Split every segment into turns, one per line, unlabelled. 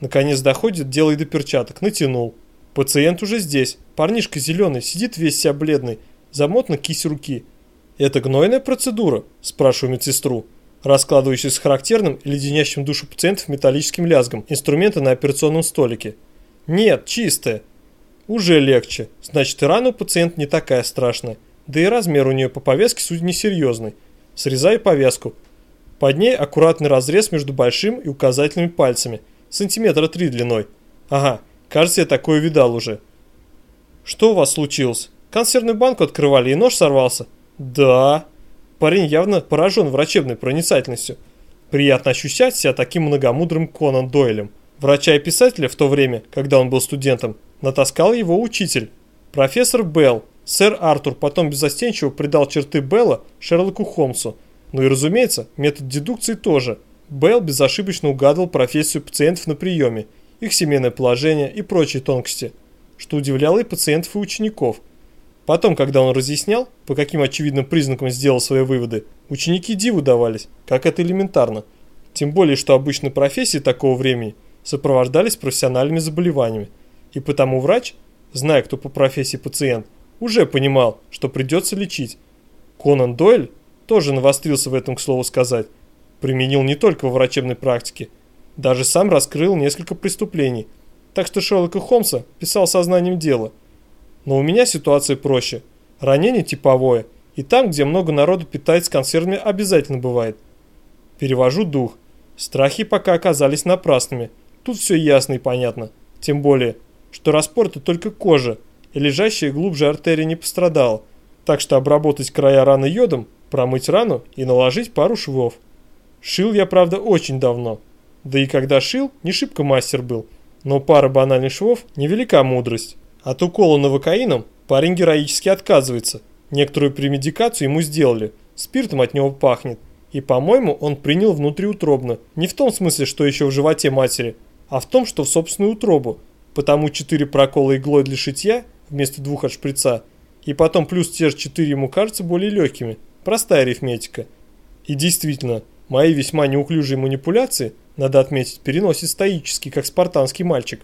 Наконец доходит, дело и до перчаток. Натянул. Пациент уже здесь. Парнишка зеленый, сидит весь вся бледный. Замотана кисть руки. «Это гнойная процедура?» – спрашиваю медсестру, раскладывающую с характерным и леденящим душу пациентов металлическим лязгом инструменты на операционном столике. «Нет, чистая». «Уже легче. Значит, и рана у пациента не такая страшная. Да и размер у нее по повязке, судя, несерьезный. Срезаю повязку. Под ней аккуратный разрез между большим и указательными пальцами. Сантиметра три длиной. Ага, кажется, я такое видал уже. Что у вас случилось? Консервную банку открывали и нож сорвался? Да. Парень явно поражен врачебной проницательностью. Приятно ощущать себя таким многомудрым Конан Дойлем. Врача и писателя в то время, когда он был студентом, натаскал его учитель. Профессор Белл, сэр Артур потом безостенчиво придал черты Белла Шерлоку Холмсу. Ну и разумеется, метод дедукции тоже. Белл безошибочно угадывал профессию пациентов на приеме, их семейное положение и прочие тонкости, что удивляло и пациентов, и учеников – Потом, когда он разъяснял, по каким очевидным признакам сделал свои выводы, ученики диву давались, как это элементарно. Тем более, что обычные профессии такого времени сопровождались профессиональными заболеваниями. И потому врач, зная, кто по профессии пациент, уже понимал, что придется лечить. Конан Дойль тоже навострился в этом, к слову сказать. Применил не только во врачебной практике, даже сам раскрыл несколько преступлений. Так что Шерлока Холмса писал сознанием дела – но у меня ситуация проще. Ранение типовое, и там, где много народу питается консервами, обязательно бывает. Перевожу дух. Страхи пока оказались напрасными. Тут все ясно и понятно. Тем более, что распорта только кожа, и лежащая глубже артерия не пострадала. Так что обработать края раны йодом, промыть рану и наложить пару швов. Шил я, правда, очень давно. Да и когда шил, не шибко мастер был. Но пара банальных швов – невелика мудрость. От укола новокаином парень героически отказывается. Некоторую премедикацию ему сделали, спиртом от него пахнет. И, по-моему, он принял внутриутробно. Не в том смысле, что еще в животе матери, а в том, что в собственную утробу. Потому четыре прокола иглой для шитья вместо двух от шприца. И потом плюс те же четыре ему кажутся более легкими. Простая арифметика. И действительно, мои весьма неуклюжие манипуляции, надо отметить, переносит стоически, как спартанский мальчик.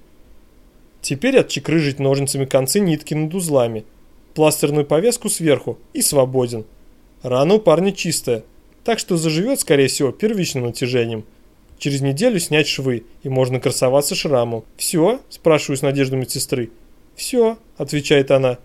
Теперь отчекрыжить ножницами концы нитки над узлами, пластерную повязку сверху и свободен. Рана у парня чистая, так что заживет, скорее всего, первичным натяжением. Через неделю снять швы, и можно красоваться шрамом. «Все?» – спрашиваю с надеждой медсестры. «Все», – отвечает она.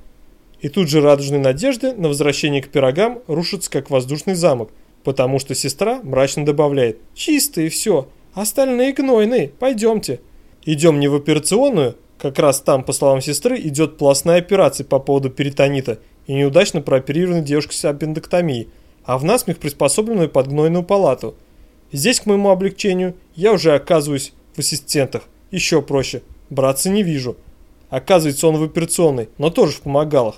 И тут же радужные надежды на возвращение к пирогам рушатся, как воздушный замок, потому что сестра мрачно добавляет «Чистые все, остальные гнойные, пойдемте». Идем не в операционную, как раз там, по словам сестры, идет пластная операция по поводу перитонита и неудачно прооперированной девушкой с аппендэктомией, а в насмех приспособленную под гнойную палату. Здесь, к моему облегчению, я уже оказываюсь в ассистентах. Еще проще. Братца не вижу. Оказывается, он в операционной, но тоже в помогалах.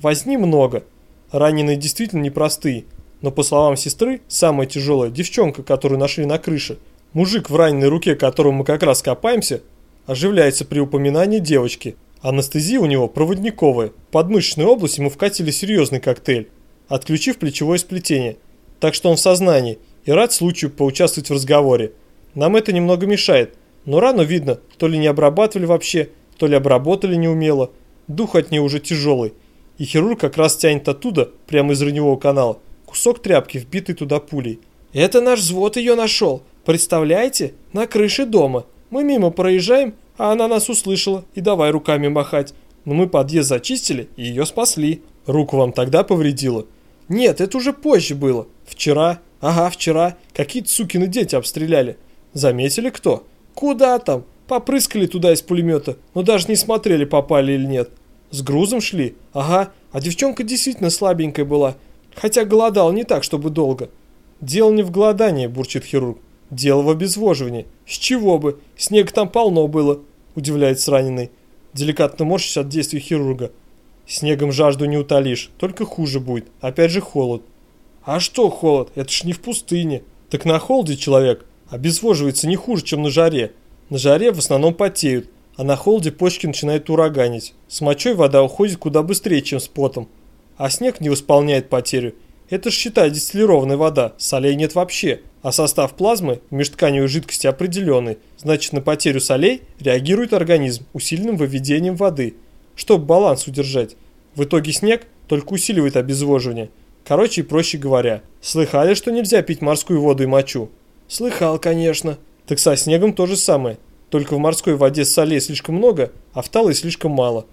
Возни много. Раненые действительно непростые. Но по словам сестры, самая тяжелая девчонка, которую нашли на крыше. Мужик в раненой руке, которому мы как раз копаемся, оживляется при упоминании девочки. Анестезия у него проводниковая. В подмышечную область ему вкатили серьезный коктейль, отключив плечевое сплетение. Так что он в сознании и рад случаю поучаствовать в разговоре. Нам это немного мешает, но рану видно, то ли не обрабатывали вообще, то ли обработали неумело. Дух от нее уже тяжелый. И хирург как раз тянет оттуда, прямо из раневого канала, кусок тряпки, вбитый туда пулей. «Это наш взвод ее нашел. Представляете? На крыше дома. Мы мимо проезжаем, а она нас услышала и давай руками махать. Но мы подъезд зачистили и ее спасли. Руку вам тогда повредило? Нет, это уже позже было. Вчера. Ага, вчера. Какие-то сукины дети обстреляли. Заметили кто? Куда там? Попрыскали туда из пулемета, но даже не смотрели, попали или нет. С грузом шли? Ага, а девчонка действительно слабенькая была. Хотя голодал не так, чтобы долго. Дело не в голодании, бурчит хирург. Дело в обезвоживании. С чего бы? Снег там полно было, удивляется раненый, деликатно морщись от действий хирурга. Снегом жажду не утолишь, только хуже будет. Опять же холод. А что холод? Это ж не в пустыне. Так на холоде человек обезвоживается не хуже, чем на жаре. На жаре в основном потеют, а на холоде почки начинают ураганить. С мочой вода уходит куда быстрее, чем с потом. А снег не восполняет потерю. Это ж считай дистиллированная вода, солей нет вообще. А состав плазмы в межтканевой жидкости определенный, значит на потерю солей реагирует организм усиленным выведением воды, чтобы баланс удержать. В итоге снег только усиливает обезвоживание. Короче и проще говоря, слыхали, что нельзя пить морскую воду и мочу? Слыхал, конечно. Так со снегом то же самое. Только в морской воде солей слишком много, а в талой слишком мало.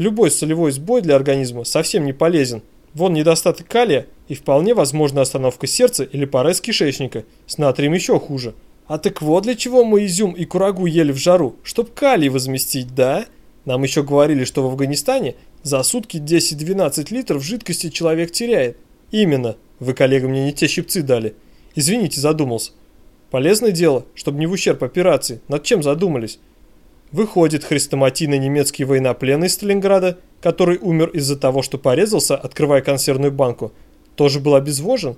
Любой солевой сбой для организма совсем не полезен. Вон недостаток калия и вполне возможна остановка сердца или парез кишечника. С натрием еще хуже. А так вот для чего мы изюм и курагу ели в жару, чтоб калий возместить, да? Нам еще говорили, что в Афганистане за сутки 10-12 литров жидкости человек теряет. Именно. Вы, коллега, мне не те щипцы дали. Извините, задумался. Полезное дело, чтобы не в ущерб операции. Над чем задумались? Выходит, хрестоматийный немецкий военнопленный из Сталинграда, который умер из-за того, что порезался, открывая консервную банку, тоже был обезвожен?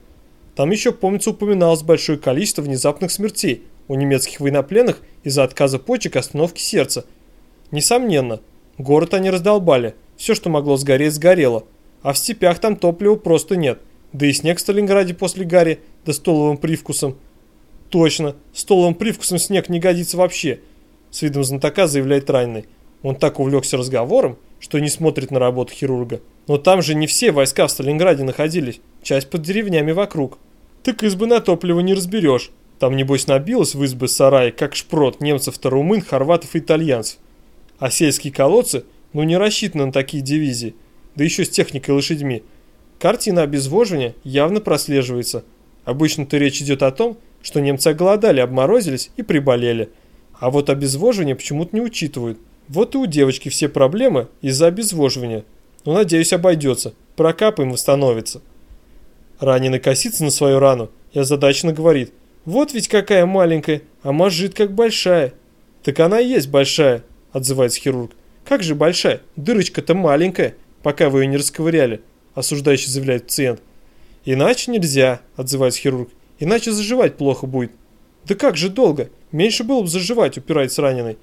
Там еще, помнится, упоминалось большое количество внезапных смертей у немецких военнопленных из-за отказа почек и остановки сердца. Несомненно, город они раздолбали, все, что могло сгореть, сгорело, а в степях там топлива просто нет, да и снег в Сталинграде после гари, да столовым привкусом. Точно, столовым привкусом снег не годится вообще – с видом знатока заявляет раненый. Он так увлекся разговором, что не смотрит на работу хирурга. Но там же не все войска в Сталинграде находились, часть под деревнями вокруг. Так избы на топливо не разберешь. Там, небось, набилось в избы сараи, как шпрот немцев-то румын, хорватов и итальянцев. А сельские колодцы, ну не рассчитаны на такие дивизии, да еще с техникой и лошадьми. Картина обезвоживания явно прослеживается. Обычно-то речь идет о том, что немцы оголодали, обморозились и приболели – а вот обезвоживание почему-то не учитывают. Вот и у девочки все проблемы из-за обезвоживания. Но, надеюсь, обойдется. Прокапаем, восстановится. Раненый косится на свою рану и озадаченно говорит. Вот ведь какая маленькая, а мажит как большая. Так она и есть большая, отзывается хирург. Как же большая? Дырочка-то маленькая, пока вы ее не расковыряли, осуждающий заявляет пациент. Иначе нельзя, отзывается хирург. Иначе заживать плохо будет. Да как же долго? Меньше было бы заживать, упирается раненый.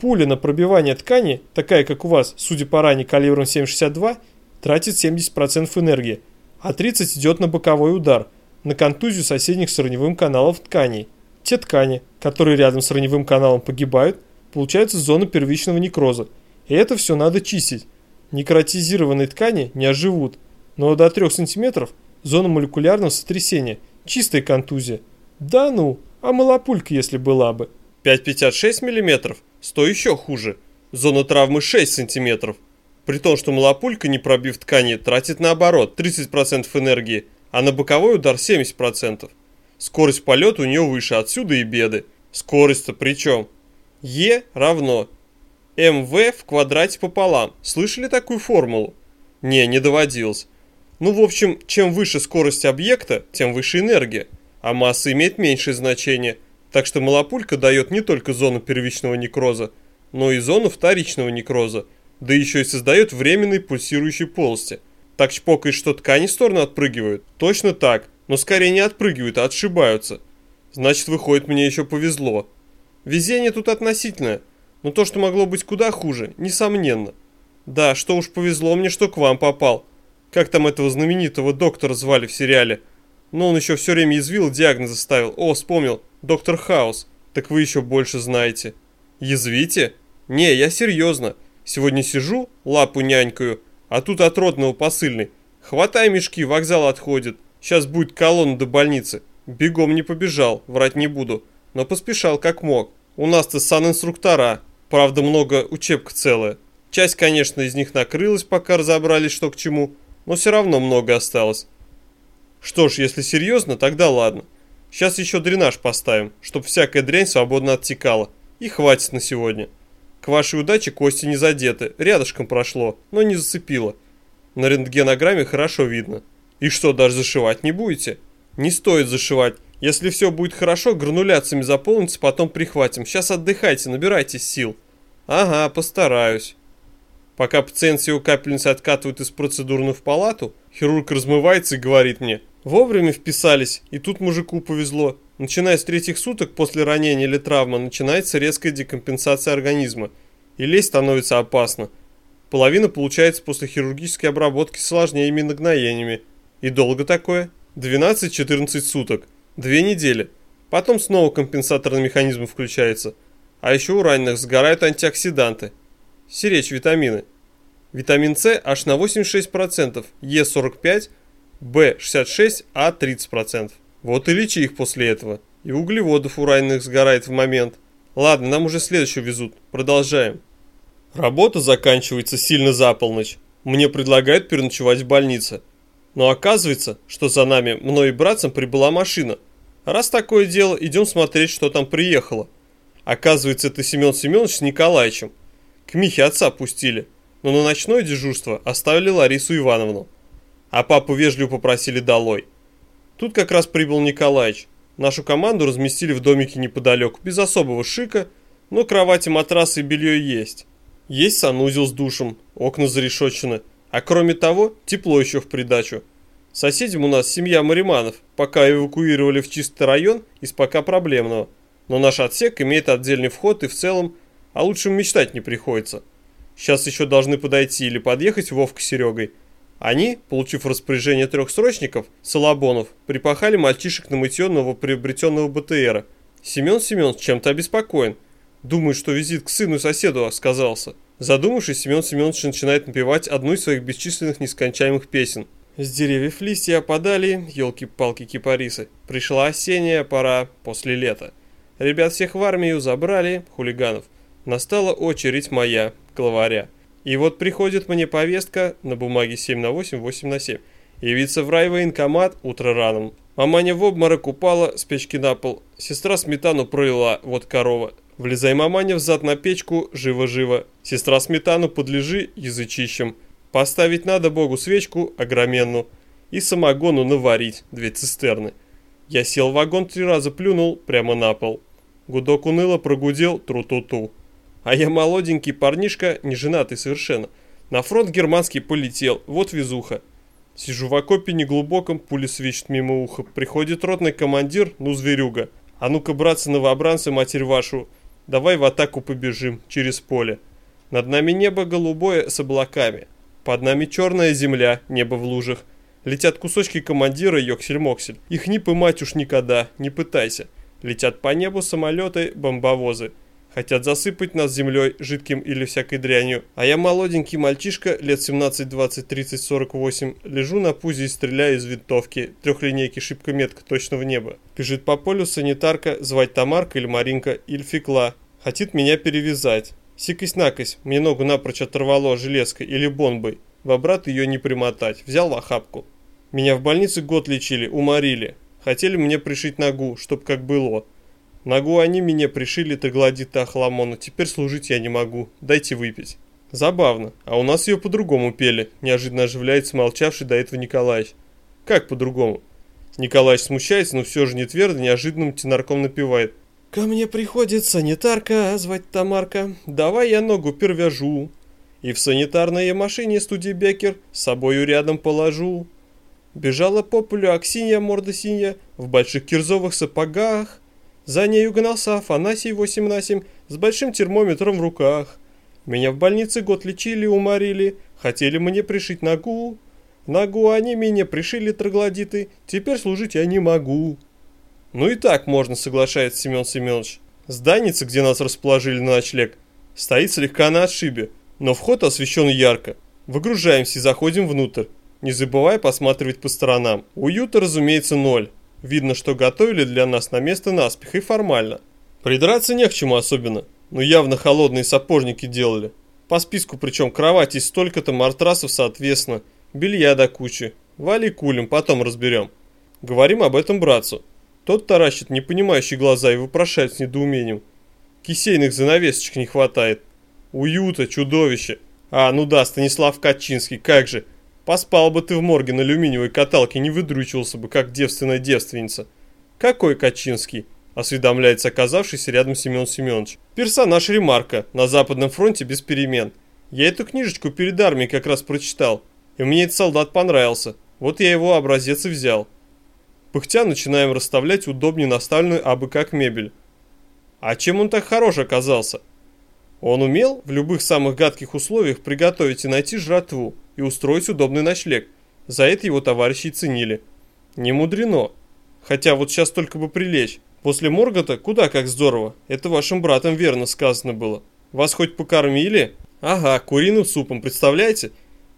Пуля на пробивание ткани, такая как у вас, судя по ране калибром 7,62, тратит 70% энергии, а 30% идет на боковой удар, на контузию соседних с раневым каналов тканей. Те ткани, которые рядом с раневым каналом погибают, получается зона первичного некроза. И это все надо чистить. Некротизированные ткани не оживут, но до 3 см зона молекулярного сотрясения, чистая контузия. Да ну! А малопулька, если была бы. 5,56 мм, 100 еще хуже. Зона травмы 6 см. При том, что малопулька, не пробив ткани, тратит наоборот 30% энергии, а на боковой удар 70%. Скорость полета у нее выше, отсюда и беды. Скорость-то при чем? Е равно МВ в квадрате пополам. Слышали такую формулу? Не, не доводилось. Ну, в общем, чем выше скорость объекта, тем выше энергия а масса имеет меньшее значение, так что малопулька дает не только зону первичного некроза, но и зону вторичного некроза, да еще и создает временные пульсирующие полости. Так чпокает, что ткани в сторону отпрыгивают? Точно так, но скорее не отпрыгивают, а отшибаются. Значит, выходит, мне еще повезло. Везение тут относительное, но то, что могло быть куда хуже, несомненно. Да, что уж повезло мне, что к вам попал. Как там этого знаменитого доктора звали в сериале – но он еще все время язвил, диагноз ставил. О, вспомнил, доктор Хаус. Так вы еще больше знаете. Язвите? Не, я серьезно. Сегодня сижу, лапу нянькаю, а тут от родного посыльный. Хватай мешки, вокзал отходит. Сейчас будет колонна до больницы. Бегом не побежал, врать не буду. Но поспешал как мог. У нас-то санинструктора. Правда, много учебка целая. Часть, конечно, из них накрылась, пока разобрались, что к чему. Но все равно много осталось. Что ж, если серьезно, тогда ладно. Сейчас еще дренаж поставим, чтобы всякая дрянь свободно оттекала. И хватит на сегодня. К вашей удаче кости не задеты, рядышком прошло, но не зацепило. На рентгенограмме хорошо видно. И что, даже зашивать не будете? Не стоит зашивать. Если все будет хорошо, грануляциями заполнится, потом прихватим. Сейчас отдыхайте, набирайтесь сил. Ага, постараюсь. Пока пациент с его капельницей откатывают из процедурную в палату, хирург размывается и говорит мне – Вовремя вписались, и тут мужику повезло. Начиная с третьих суток после ранения или травмы начинается резкая декомпенсация организма, и лезть становится опасно. Половина получается после хирургической обработки с осложнениями и нагноениями. И долго такое? 12-14 суток. Две недели. Потом снова компенсаторный механизм включается. А еще у раненых сгорают антиоксиданты. Сиречь витамины. Витамин С аж на 86%, Е45, В66, А 30%. Вот и лечи их после этого. И углеводов у раненых сгорает в момент. Ладно, нам уже следующую везут. Продолжаем. Работа заканчивается сильно за полночь. Мне предлагают переночевать в больнице. Но оказывается, что за нами, мной и братцем, прибыла машина. Раз такое дело, идем смотреть, что там приехало. Оказывается, это Семен Семенович с Николаевичем. К Михе отца пустили, но на ночное дежурство оставили Ларису Ивановну. А папу вежливо попросили долой. Тут как раз прибыл Николаевич. Нашу команду разместили в домике неподалеку, без особого шика, но кровати, матрасы и белье есть. Есть санузел с душем, окна зарешочены, а кроме того, тепло еще в придачу. Соседям у нас семья Мариманов, пока эвакуировали в чистый район из пока проблемного. Но наш отсек имеет отдельный вход и в целом о лучшем мечтать не приходится. Сейчас еще должны подойти или подъехать Вовка с Серегой. Они, получив распоряжение трех срочников, Салабонов, припахали мальчишек на мытье новоприобретенного БТРа. Семен Семен чем-то обеспокоен. Думает, что визит к сыну и соседу сказался. Задумавшись, Семен Семенович начинает напевать одну из своих бесчисленных нескончаемых песен. С деревьев листья опадали, елки-палки кипарисы. Пришла осенняя пора после лета. Ребят всех в армию забрали, хулиганов. Настала очередь моя, главаря. И вот приходит мне повестка на бумаге 7 на 8, 8 на 7. Явиться в райвоенкомат утро раном. Маманя в обморок упала с печки на пол. Сестра сметану пролила, вот корова. Влезай, маманя, взад на печку, живо-живо. Сестра сметану подлежи язычищем. Поставить надо Богу свечку огроменную и самогону наварить две цистерны. Я сел в вагон три раза плюнул прямо на пол. Гудок уныло прогудел тру-ту-ту. А я молоденький парнишка, не женатый совершенно. На фронт германский полетел, вот везуха. Сижу в окопе неглубоком, пули свечет мимо уха. Приходит ротный командир, ну зверюга. А ну-ка, братцы новобранцы, матерь вашу, давай в атаку побежим через поле. Над нами небо голубое с облаками. Под нами черная земля, небо в лужах. Летят кусочки командира Йоксель-Моксель. Их не пымать уж никогда, не пытайся. Летят по небу самолеты, бомбовозы. Хотят засыпать нас землей, жидким или всякой дрянью. А я молоденький мальчишка, лет 17, 20, 30, 48, лежу на пузе и стреляю из винтовки. Трехлинейки шибко метко, точно в небо. Бежит по полю санитарка, звать Тамарка или Маринка, или Фекла. Хотит меня перевязать. Сикось-накось, мне ногу напрочь оторвало железкой или бомбой. В обрат ее не примотать. Взял в охапку. Меня в больнице год лечили, уморили. Хотели мне пришить ногу, чтоб как было. Ногу они мне пришили троглодита охламона. Теперь служить я не могу. Дайте выпить. Забавно. А у нас ее по-другому пели. Неожиданно оживляется молчавший до этого Николаевич. Как по-другому? Николаевич смущается, но все же не твердо, неожиданным тенарком напевает. Ко мне приходит санитарка, звать Тамарка, давай я ногу первяжу. И в санитарной машине студибекер с собою рядом положу. Бежала по полю Аксинья, морда синья, в больших кирзовых сапогах. За нею гнался Афанасий 8 на 7 с большим термометром в руках. Меня в больнице год лечили, уморили, хотели мне пришить ногу. Ногу они мне пришили троглодиты, теперь служить я не могу. Ну и так можно, соглашается Семен Семенович. Зданица, где нас расположили на ночлег, стоит слегка на отшибе, но вход освещен ярко. Выгружаемся и заходим внутрь, не забывая посматривать по сторонам. Уюта, разумеется, ноль. Видно, что готовили для нас на место наспех и формально. Придраться не к чему особенно, но явно холодные сапожники делали. По списку причем кровати столько-то, мартрасов соответственно, белья до кучи. Вали кулем, потом разберем. Говорим об этом братцу. Тот таращит непонимающие глаза и вопрошает с недоумением. Кисейных занавесочек не хватает. Уюта, чудовище. А, ну да, Станислав Качинский, как же. Поспал бы ты в морге на алюминиевой каталке, не выдручивался бы, как девственная девственница. Какой Качинский? Осведомляется оказавшийся рядом Семен Семенович. Персонаж Ремарка, на Западном фронте без перемен. Я эту книжечку перед армией как раз прочитал, и мне этот солдат понравился. Вот я его образец и взял. Пыхтя начинаем расставлять удобнее наставленную абы как мебель. А чем он так хорош оказался? Он умел в любых самых гадких условиях приготовить и найти жратву и устроить удобный ночлег. За это его товарищи ценили. Не мудрено. Хотя вот сейчас только бы прилечь. После морга-то куда как здорово. Это вашим братом верно сказано было. Вас хоть покормили? Ага, куриным супом, представляете?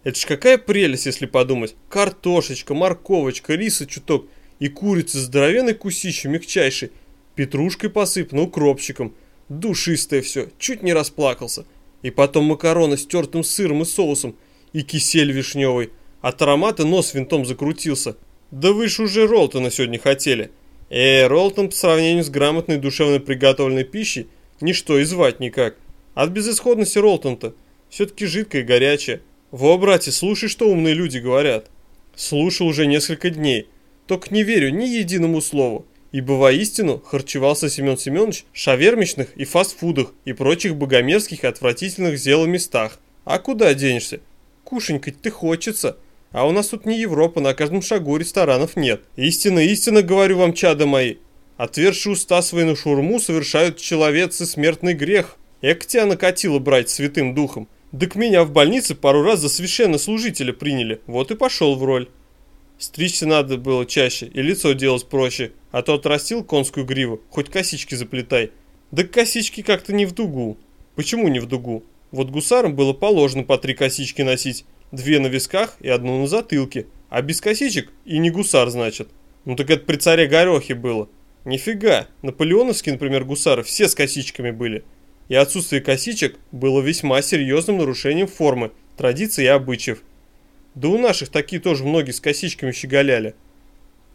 Это ж какая прелесть, если подумать. Картошечка, морковочка, риса чуток и курица здоровенной кусищей, мягчайшей. Петрушкой посыпана, укропчиком. Душистое все, чуть не расплакался. И потом макароны с тертым сыром и соусом. И кисель вишневый. От аромата нос винтом закрутился. Да вы ж уже Ролтона сегодня хотели. Э, Ролтон по сравнению с грамотной душевно приготовленной пищей ничто и звать никак. От безысходности Ролтон-то все-таки жидкое и горячее. Во, братья, слушай, что умные люди говорят. Слушал уже несколько дней. Только не верю ни единому слову. Ибо воистину харчевался Семен Семенович в шавермичных и фастфудах и прочих богомерзких отвратительных местах. А куда денешься? Кушенькать ты хочется. А у нас тут не Европа, на каждом шагу ресторанов нет. Истинно, истинно говорю вам, чада мои. Отверши уста свои на шурму совершают человецы смертный грех. Эк тебя накатило брать святым духом. Да к меня в больнице пару раз за священнослужителя приняли, вот и пошел в роль. Стричься надо было чаще и лицо делать проще, а то отрастил конскую гриву, хоть косички заплетай. Да косички как-то не в дугу. Почему не в дугу? Вот гусарам было положено по три косички носить, две на висках и одну на затылке, а без косичек и не гусар, значит. Ну так это при царе Горохе было. Нифига, наполеоновские, например, гусары все с косичками были – и отсутствие косичек было весьма серьезным нарушением формы, традиций и обычаев. Да у наших такие тоже многие с косичками щеголяли.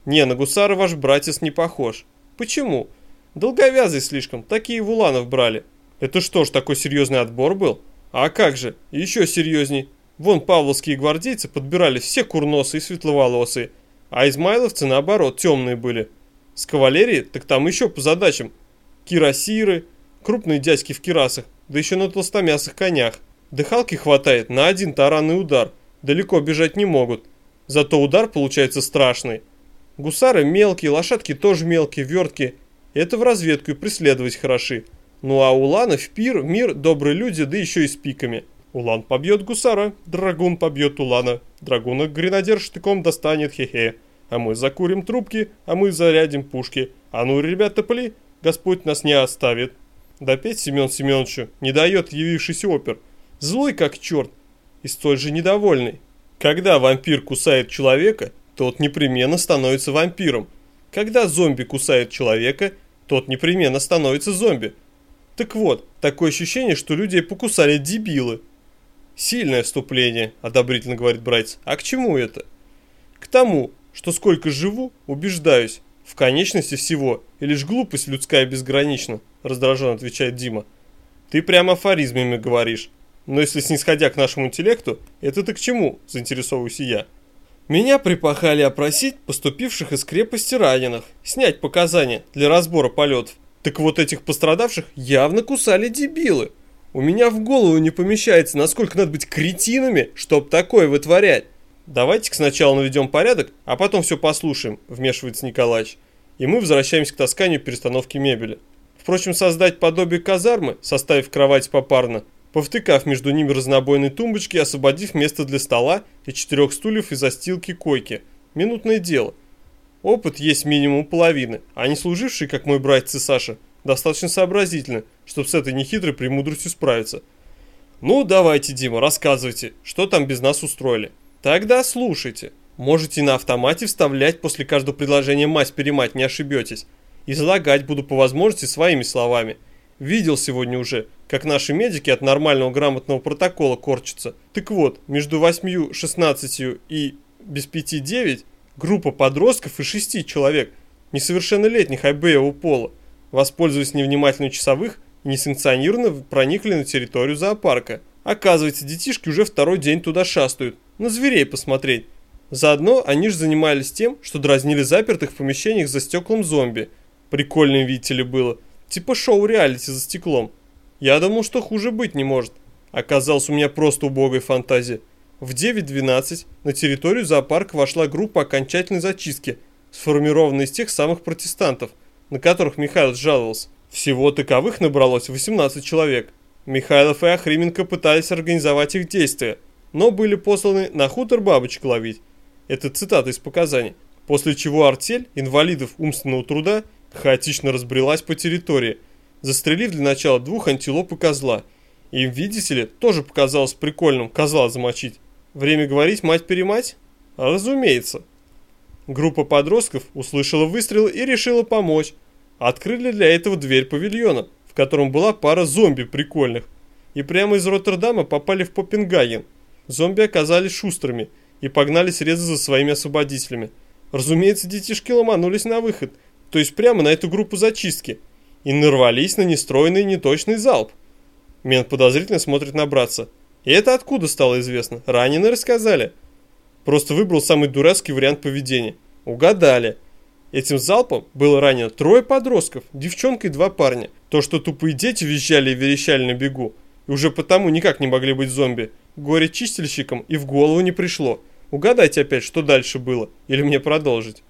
Не, на гусара ваш братец не похож. Почему? Долговязый слишком, такие вуланов брали. Это что ж, такой серьезный отбор был? А как же, еще серьезней. Вон павловские гвардейцы подбирали все курносые и светловолосые, а измайловцы наоборот темные были. С кавалерией так там еще по задачам. Кирасиры, Крупные дядьки в кирасах, да еще на толстомясых конях. Дыхалки хватает на один таранный удар. Далеко бежать не могут. Зато удар получается страшный. Гусары мелкие, лошадки тоже мелкие, верткие. Это в разведку и преследовать хороши. Ну а уланов пир, мир, добрые люди, да еще и с пиками. Улан побьет гусара, драгун побьет улана. Драгуна гренадер штыком достанет, хе-хе. А мы закурим трубки, а мы зарядим пушки. А ну, ребята, пли, Господь нас не оставит. Допеть Семен Семеновичу не дает явившийся опер. Злой как черт и столь же недовольный. Когда вампир кусает человека, тот непременно становится вампиром. Когда зомби кусает человека, тот непременно становится зомби. Так вот, такое ощущение, что людей покусали дебилы. Сильное вступление, одобрительно говорит братец. А к чему это? К тому, что сколько живу, убеждаюсь, в конечности всего, и лишь глупость людская безгранична. – раздраженно отвечает Дима. «Ты прямо афоризмами говоришь. Но если снисходя к нашему интеллекту, это ты к чему?» – заинтересовываюсь я. Меня припахали опросить поступивших из крепости раненых, снять показания для разбора полетов. Так вот этих пострадавших явно кусали дебилы. У меня в голову не помещается, насколько надо быть кретинами, чтоб такое вытворять. Давайте-ка сначала наведем порядок, а потом все послушаем, вмешивается Николаевич. И мы возвращаемся к тасканию перестановки мебели. Впрочем, создать подобие казармы, составив кровать попарно, повтыкав между ними разнобойные тумбочки, освободив место для стола и четырех стульев и застилки койки. Минутное дело. Опыт есть минимум половины, а не служивший, как мой братец и Саша, достаточно сообразительны, чтобы с этой нехитрой премудростью справиться. Ну, давайте, Дима, рассказывайте, что там без нас устроили. Тогда слушайте. Можете на автомате вставлять после каждого предложения мать-перемать, не ошибетесь. Излагать буду по возможности своими словами. Видел сегодня уже, как наши медики от нормального грамотного протокола корчатся. Так вот, между 8, 16 и без 5, 9 группа подростков и 6 человек, несовершеннолетних обеего пола, воспользуясь невнимательностью часовых несанкционированно проникли на территорию зоопарка. Оказывается, детишки уже второй день туда шастают, на зверей посмотреть. Заодно они же занимались тем, что дразнили запертых в помещениях за стеклом зомби – Прикольным, видите ли, было. Типа шоу-реалити за стеклом. Я думал, что хуже быть не может. Оказалось, у меня просто убогая фантазия. В 9.12 на территорию зоопарка вошла группа окончательной зачистки, сформированная из тех самых протестантов, на которых Михаил жаловался. Всего таковых набралось 18 человек. Михайлов и Охрименко пытались организовать их действия, но были посланы на хутор бабочек ловить. Это цитата из показаний. после чего артель инвалидов умственного труда хаотично разбрелась по территории, застрелив для начала двух антилоп и козла. Им, видите ли, тоже показалось прикольным козла замочить. Время говорить мать-перемать? Разумеется. Группа подростков услышала выстрелы и решила помочь. Открыли для этого дверь павильона, в котором была пара зомби прикольных. И прямо из Роттердама попали в Попенгаген. Зомби оказались шустрыми и погнали срезы за своими освободителями. Разумеется, детишки ломанулись на выход, то есть прямо на эту группу зачистки, и нарвались на нестроенный неточный залп. Мент подозрительно смотрит на братца. И это откуда стало известно? Раненые рассказали. Просто выбрал самый дурацкий вариант поведения. Угадали. Этим залпом было ранено трое подростков, девчонка и два парня. То, что тупые дети визжали и верещали на бегу, и уже потому никак не могли быть зомби, горе чистильщикам и в голову не пришло. Угадайте опять, что дальше было, или мне продолжить.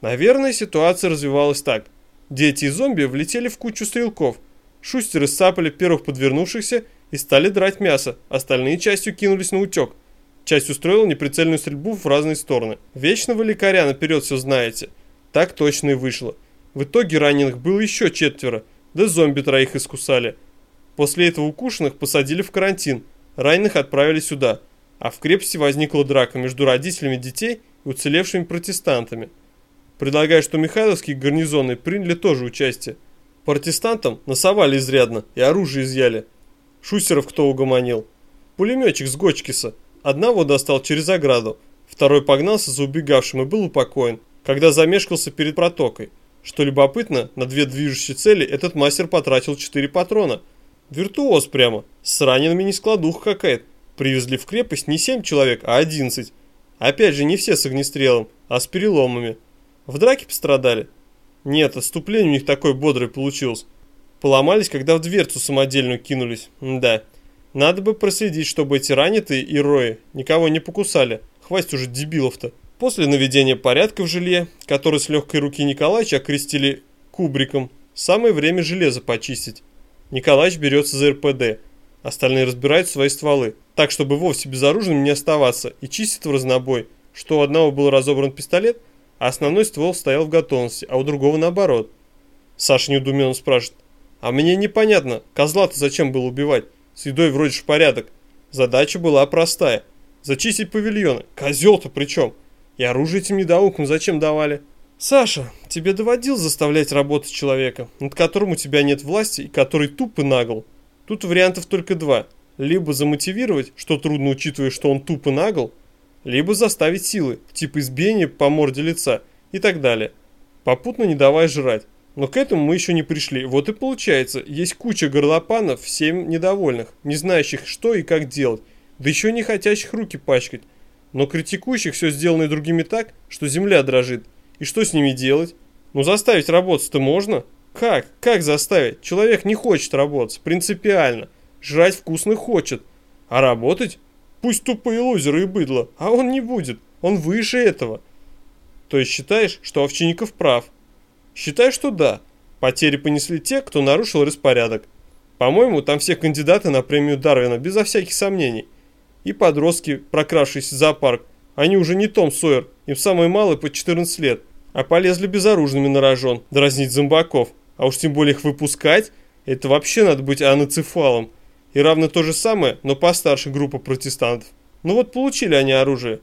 Наверное, ситуация развивалась так. Дети и зомби влетели в кучу стрелков. Шустеры сцапали первых подвернувшихся и стали драть мясо, остальные частью кинулись на утек. Часть устроила неприцельную стрельбу в разные стороны. Вечного лекаря наперед все знаете. Так точно и вышло. В итоге раненых было еще четверо, да зомби троих искусали. После этого укушенных посадили в карантин, раненых отправили сюда, а в крепости возникла драка между родителями детей и уцелевшими протестантами. Предлагаю, что Михайловские гарнизоны приняли тоже участие. Протестантам насовали изрядно и оружие изъяли. Шусеров кто угомонил? Пулеметчик с Гочкиса. Одного достал через ограду, второй погнался за убегавшим и был упокоен, когда замешкался перед протокой. Что любопытно, на две движущие цели этот мастер потратил 4 патрона. Виртуоз прямо. С ранеными не складуха какая-то. Привезли в крепость не 7 человек, а 11. Опять же, не все с огнестрелом, а с переломами. В драке пострадали? Нет, отступление у них такое бодрое получилось. Поломались, когда в дверцу самодельную кинулись. Да. Надо бы проследить, чтобы эти ранитые и рои никого не покусали. Хватит уже дебилов-то. После наведения порядка в жилье, который с легкой руки Николаевича окрестили кубриком, самое время железо почистить. Николаевич берется за РПД, остальные разбирают свои стволы, так чтобы вовсе безоружным не оставаться, и чистит в разнобой, что у одного был разобран пистолет, а основной ствол стоял в готовности, а у другого наоборот. Саша недоуменно спрашивает, а мне непонятно, козла-то зачем было убивать? С едой вроде же порядок. Задача была простая. Зачистить павильоны. Козел-то при чем? И оружие этим недоумкам зачем давали? Саша, тебе доводил заставлять работать человека, над которым у тебя нет власти и который туп и нагл? Тут вариантов только два. Либо замотивировать, что трудно учитывая, что он туп и нагл, либо заставить силы, типа избиения по морде лица и так далее. Попутно не давая жрать. Но к этому мы еще не пришли. Вот и получается, есть куча горлопанов, всем недовольных, не знающих, что и как делать, да еще не хотящих руки пачкать но критикующих все сделанное другими так, что земля дрожит. И что с ними делать? Ну заставить работать-то можно? Как? Как заставить? Человек не хочет работать, принципиально. Жрать вкусно хочет. А работать? Пусть тупые лузеры и быдло, а он не будет. Он выше этого. То есть считаешь, что Овчинников прав? Считаю, что да. Потери понесли те, кто нарушил распорядок. По-моему, там все кандидаты на премию Дарвина, безо всяких сомнений. И подростки, прокравшиеся в зоопарк, они уже не Том Сойер, им самый малый по 14 лет, а полезли безоружными на рожон, дразнить зомбаков. А уж тем более их выпускать, это вообще надо быть аноцефалом. И равно то же самое, но постарше группа протестантов. Ну вот получили они оружие.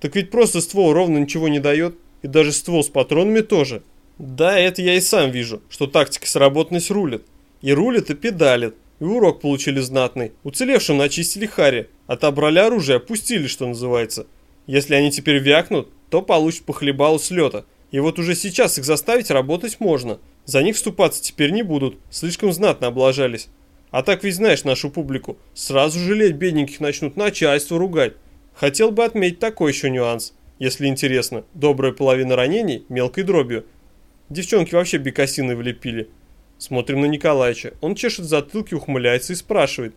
Так ведь просто ствол ровно ничего не дает, и даже ствол с патронами тоже. Да, это я и сам вижу, что тактика сработанность рулит. И рулит, и педалит. И урок получили знатный. Уцелевшим начистили хари. Отобрали оружие, опустили, что называется. Если они теперь вякнут, то получат похлебалу с лета. И вот уже сейчас их заставить работать можно. За них вступаться теперь не будут, слишком знатно облажались. А так ведь знаешь нашу публику, сразу жалеть бедненьких начнут начальство ругать. Хотел бы отметить такой еще нюанс. Если интересно, добрая половина ранений мелкой дробью. Девчонки вообще бекасины влепили. Смотрим на Николаевича. Он чешет затылки, ухмыляется и спрашивает.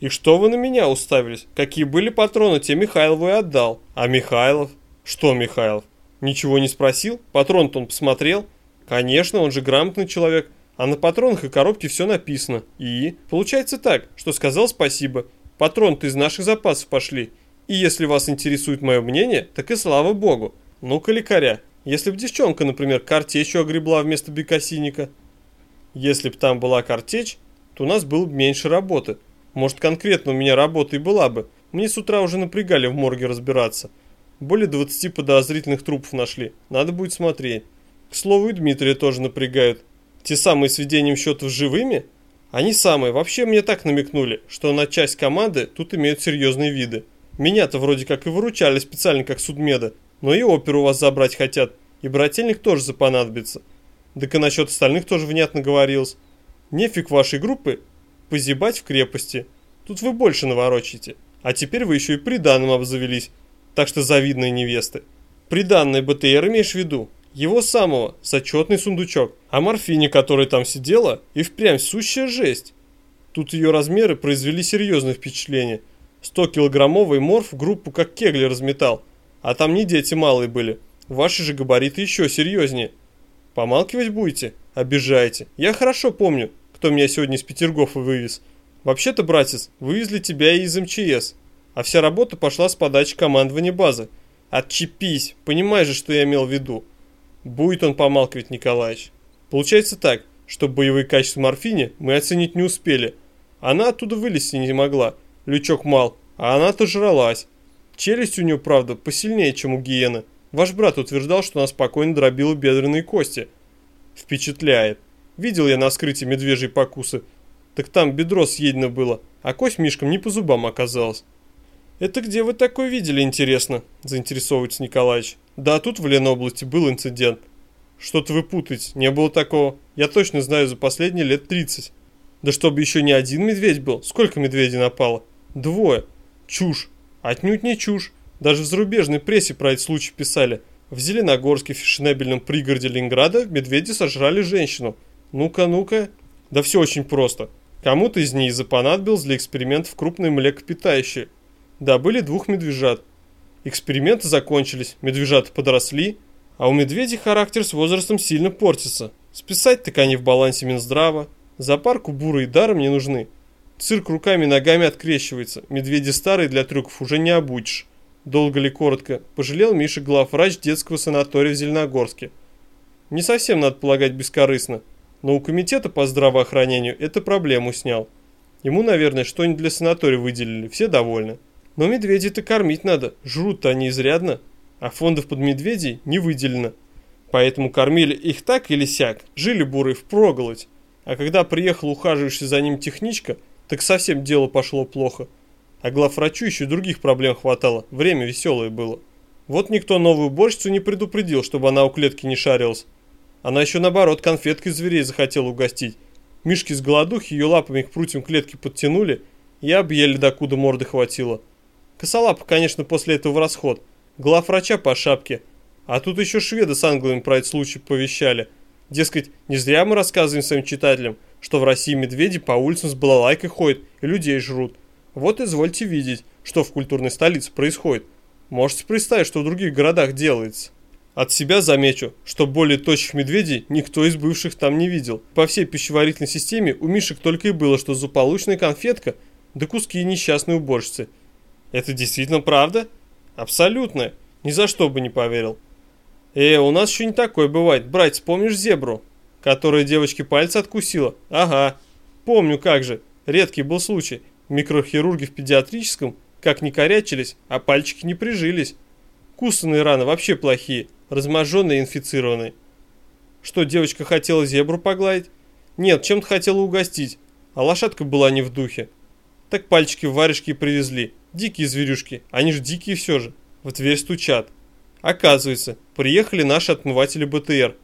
«И что вы на меня уставились? Какие были патроны, те Михайлову и отдал. А Михайлов?» «Что Михайлов? Ничего не спросил? Патрон-то он посмотрел?» «Конечно, он же грамотный человек. А на патронах и коробке все написано. И? Получается так, что сказал спасибо. Патрон-то из наших запасов пошли. И если вас интересует мое мнение, так и слава богу. Ну-ка, лекаря, если б девчонка, например, картечью огребла вместо бекасинника. Если б там была картечь, то у нас было бы меньше работы. Может, конкретно у меня работа и была бы. Мне с утра уже напрягали в морге разбираться. Более 20 подозрительных трупов нашли. Надо будет смотреть. К слову, и Дмитрия тоже напрягают. Те самые сведением счетов живыми? Они самые. Вообще мне так намекнули, что на часть команды тут имеют серьезные виды. Меня-то вроде как и выручали специально как судмеда, но и оперу у вас забрать хотят, и брательник тоже запонадобится. Так и насчет остальных тоже внятно говорилось. Нефиг вашей группы позябать в крепости. Тут вы больше наворочите. А теперь вы еще и приданным обзавелись. Так что завидные невесты. Приданный БТР имеешь в виду? Его самого, зачетный сундучок. А морфине, которая там сидела, и впрямь сущая жесть. Тут ее размеры произвели серьезное впечатление. 100-килограммовый морф группу как кегли разметал. А там не дети малые были. Ваши же габариты еще серьезнее. Помалкивать будете? Обижаете. Я хорошо помню, кто меня сегодня из Петергофа вывез. Вообще-то, братец, вывезли тебя и из МЧС. А вся работа пошла с подачи командования базы. Отчепись, понимаешь же, что я имел в виду. Будет он помалкивать, Николаевич. Получается так, что боевые качества морфине мы оценить не успели. Она оттуда вылезти не могла, лючок мал, а она-то жралась. Челюсть у нее, правда, посильнее, чем у гиены. Ваш брат утверждал, что она спокойно дробила бедренные кости. Впечатляет. Видел я на скрытии медвежьи покусы. Так там бедро съедено было, а кость мишкам не по зубам оказалась. «Это где вы такое видели, интересно?» – заинтересовывается Николаевич. «Да, тут в Ленобласти был инцидент». «Что-то вы путаете, не было такого. Я точно знаю за последние лет 30. Да чтобы еще не один медведь был. Сколько медведей напало? Двое. Чушь. Отнюдь не чушь. Даже в зарубежной прессе про этот случай писали. В Зеленогорске, фешенебельном пригороде Ленинграда, медведи сожрали женщину. Ну-ка, ну-ка. Да все очень просто. Кому-то из них запонадобилось для экспериментов крупные млекопитающие – добыли двух медвежат. Эксперименты закончились, медвежата подросли, а у медведей характер с возрастом сильно портится. Списать так они в балансе Минздрава. Зоопарку буры и даром не нужны. Цирк руками и ногами открещивается. Медведи старые для трюков уже не обучишь. Долго ли коротко, пожалел Миша главврач детского санатория в Зеленогорске. Не совсем, надо полагать, бескорыстно. Но у комитета по здравоохранению эту проблему снял. Ему, наверное, что-нибудь для санатория выделили, все довольны. Но медведей-то кормить надо, жрут-то они изрядно, а фондов под медведей не выделено. Поэтому кормили их так или сяк, жили буры впроголодь. А когда приехал ухаживающий за ним техничка, так совсем дело пошло плохо. А главврачу еще других проблем хватало, время веселое было. Вот никто новую уборщицу не предупредил, чтобы она у клетки не шарилась. Она еще наоборот конфеткой зверей захотела угостить. Мишки с голодухи ее лапами к прутьям клетки подтянули и объели, докуда морды хватило. Косолап, конечно, после этого в расход. Глав врача по шапке. А тут еще шведы с англами про этот случай повещали. Дескать, не зря мы рассказываем своим читателям, что в России медведи по улицам с балалайкой ходят и людей жрут. Вот извольте видеть, что в культурной столице происходит. Можете представить, что в других городах делается. От себя замечу, что более точных медведей никто из бывших там не видел. По всей пищеварительной системе у Мишек только и было, что злополучная конфетка, да куски несчастной уборщицы – это действительно правда? Абсолютно. Ни за что бы не поверил. Э, у нас еще не такое бывает. Брать, помнишь зебру? Которая девочке пальцы откусила? Ага. Помню, как же. Редкий был случай. Микрохирурги в педиатрическом как не корячились, а пальчики не прижились. Кусанные раны вообще плохие, разможенные инфицированные. Что, девочка хотела зебру погладить? Нет, чем-то хотела угостить, а лошадка была не в духе. Так пальчики в варежке привезли. Дикие зверюшки, они же дикие все же. В дверь стучат. Оказывается, приехали наши отмыватели БТР.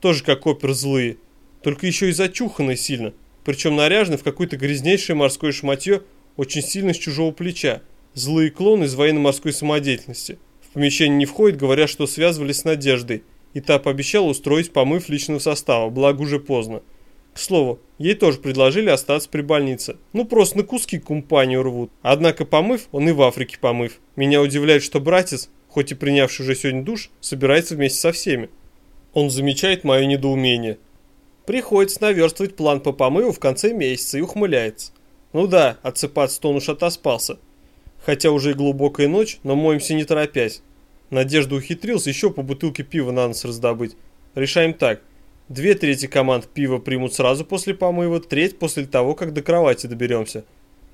Тоже как опер злые. Только еще и зачуханные сильно. Причем наряжены в какое-то грязнейшее морское шматье, очень сильно с чужого плеча. Злые клоны из военно-морской самодеятельности. В помещение не входит, говоря, что связывались с Надеждой. И та пообещала устроить помыв личного состава, благо уже поздно. К слову, ей тоже предложили остаться при больнице. Ну просто на куски компанию рвут. Однако помыв, он и в Африке помыв. Меня удивляет, что братец, хоть и принявший уже сегодня душ, собирается вместе со всеми. Он замечает мое недоумение. Приходится наверстывать план по помыву в конце месяца и ухмыляется. Ну да, отсыпаться-то он уж отоспался. Хотя уже и глубокая ночь, но моемся не торопясь. Надежда ухитрился еще по бутылке пива на нос раздобыть. Решаем так. Две трети команд пива примут сразу после помыва, треть после того, как до кровати доберемся.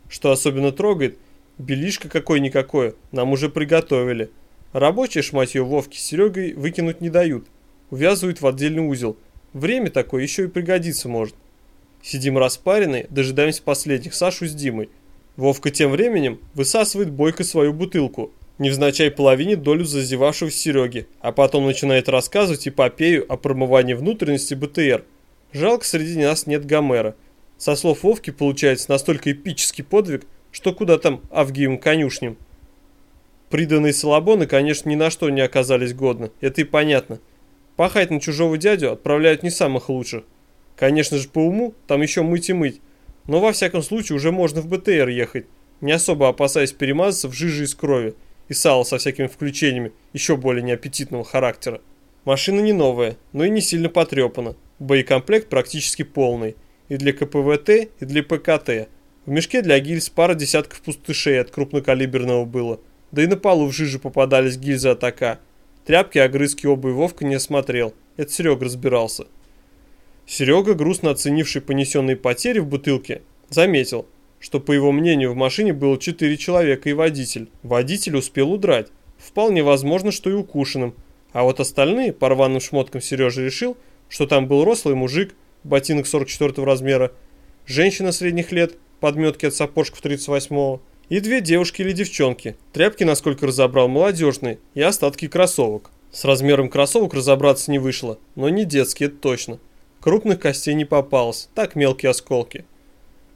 Что особенно трогает, белишко какое-никакое нам уже приготовили. Рабочие, шмать ее Вовки с Серегой, выкинуть не дают. Увязывают в отдельный узел. Время такое еще и пригодится может. Сидим распаренные, дожидаемся последних, Сашу с Димой. Вовка тем временем высасывает бойко свою бутылку, невзначай половине долю зазевавшего Сереги, а потом начинает рассказывать эпопею о промывании внутренности БТР. Жалко, среди нас нет Гомера. Со слов Вовки получается настолько эпический подвиг, что куда там Авгиевым конюшням. Приданные салабоны, конечно, ни на что не оказались годны, это и понятно. Пахать на чужого дядю отправляют не самых лучших. Конечно же, по уму, там еще мыть и мыть. Но во всяком случае уже можно в БТР ехать, не особо опасаясь перемазаться в жиже из крови и сала со всякими включениями еще более неаппетитного характера. Машина не новая, но и не сильно потрепана. Боекомплект практически полный. И для КПВТ, и для ПКТ. В мешке для гильз пара десятков пустышей от крупнокалиберного было – да и на полу в жиже попадались гильзы от АК. Тряпки, огрызки, обуви Вовка не осмотрел. Это Серега разбирался. Серега, грустно оценивший понесенные потери в бутылке, заметил, что, по его мнению, в машине было четыре человека и водитель. Водитель успел удрать. Вполне возможно, что и укушенным. А вот остальные, по рваным шмоткам Сережа решил, что там был рослый мужик, ботинок 44 размера, женщина средних лет, подметки от сапожков 38-го, и две девушки или девчонки. Тряпки, насколько разобрал, молодежные и остатки кроссовок. С размером кроссовок разобраться не вышло, но не детские, это точно. Крупных костей не попалось, так мелкие осколки.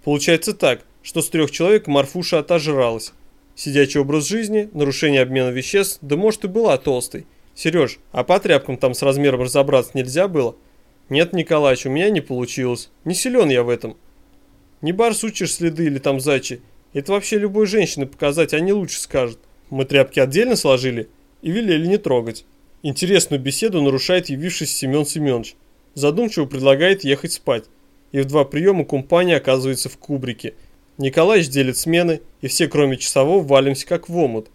Получается так, что с трех человек Марфуша отожралась. Сидячий образ жизни, нарушение обмена веществ, да может и была толстой. Сереж, а по тряпкам там с размером разобраться нельзя было? Нет, Николаевич, у меня не получилось. Не силен я в этом. Не барсучишь следы или там зайчи, это вообще любой женщине показать, они лучше скажут. Мы тряпки отдельно сложили и велели не трогать. Интересную беседу нарушает явившийся Семен Семенович. Задумчиво предлагает ехать спать. И в два приема компания оказывается в кубрике. Николаевич делит смены, и все, кроме часового, валимся как в омут.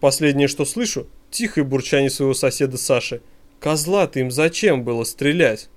Последнее, что слышу, тихое бурчание своего соседа Саши. «Козла ты им зачем было стрелять?»